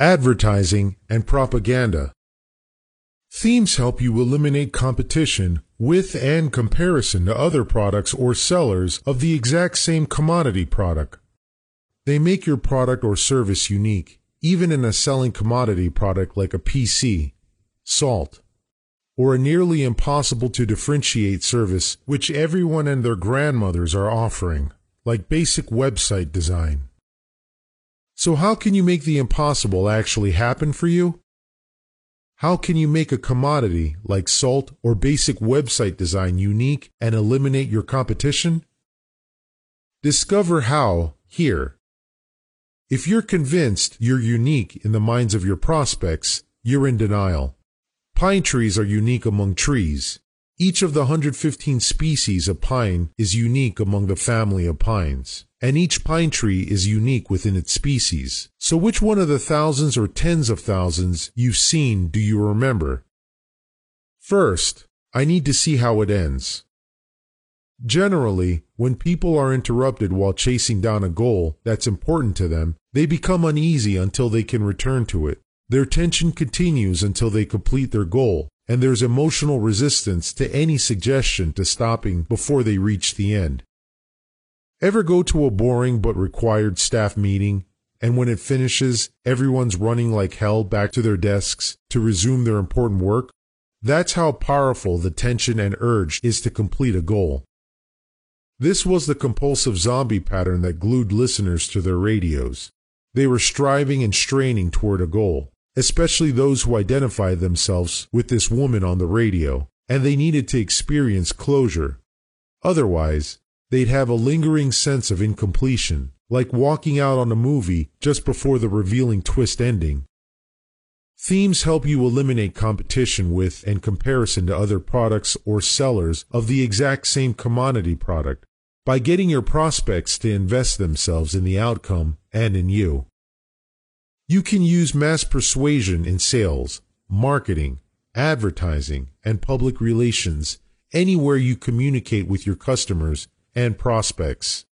advertising, and propaganda. Themes help you eliminate competition with and comparison to other products or sellers of the exact same commodity product. They make your product or service unique, even in a selling commodity product like a PC, salt, or a nearly impossible to differentiate service which everyone and their grandmothers are offering, like basic website design. So how can you make the impossible actually happen for you? How can you make a commodity like salt or basic website design unique and eliminate your competition? Discover how here. If you're convinced you're unique in the minds of your prospects, you're in denial. Pine trees are unique among trees. Each of the 115 species of pine is unique among the family of pines, and each pine tree is unique within its species. So which one of the thousands or tens of thousands you've seen do you remember? First, I need to see how it ends. Generally, when people are interrupted while chasing down a goal that's important to them, they become uneasy until they can return to it. Their tension continues until they complete their goal, and there's emotional resistance to any suggestion to stopping before they reach the end. Ever go to a boring but required staff meeting, and when it finishes, everyone's running like hell back to their desks to resume their important work? That's how powerful the tension and urge is to complete a goal. This was the compulsive zombie pattern that glued listeners to their radios. They were striving and straining toward a goal especially those who identified themselves with this woman on the radio, and they needed to experience closure. Otherwise, they'd have a lingering sense of incompletion, like walking out on a movie just before the revealing twist ending. Themes help you eliminate competition with and comparison to other products or sellers of the exact same commodity product by getting your prospects to invest themselves in the outcome and in you. You can use mass persuasion in sales, marketing, advertising, and public relations anywhere you communicate with your customers and prospects.